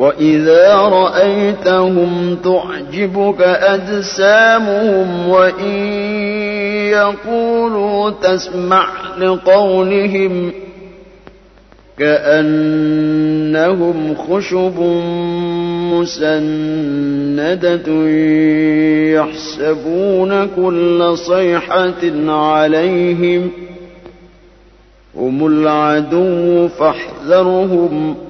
وإذا رأيتهم تعجبك أجسامهم وإن يقولوا تسمع لقولهم كأنهم خشب مسندة يحسبون كل صيحة عليهم هم العدو فاحذرهم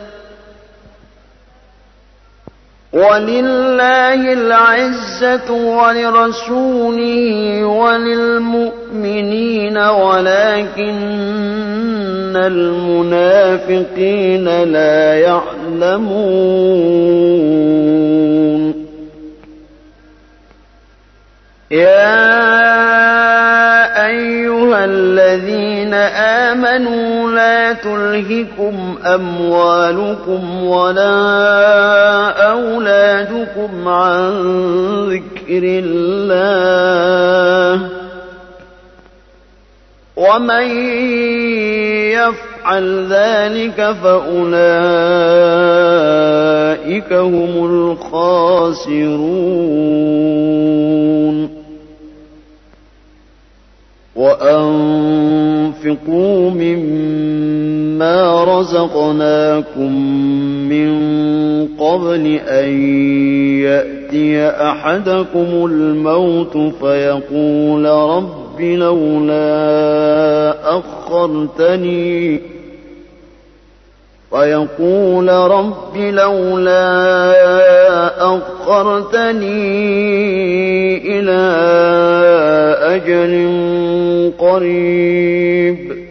ولله العزة ولرسوله وللمؤمنين ولكن المنافقين لا يعلمون. يا أيها الذين آمنوا لا تلهكم أموالكم ولا أولادكم عن ذكر الله ومن يفعل ذلك فأولئك هم الخاسرون. وأنفقوا مما رزقناكم من قبل أن يأتي أحدكم الموت فيقول رب لولا أخرتني فيقول رب لولا أخرتني إلى أجل قريب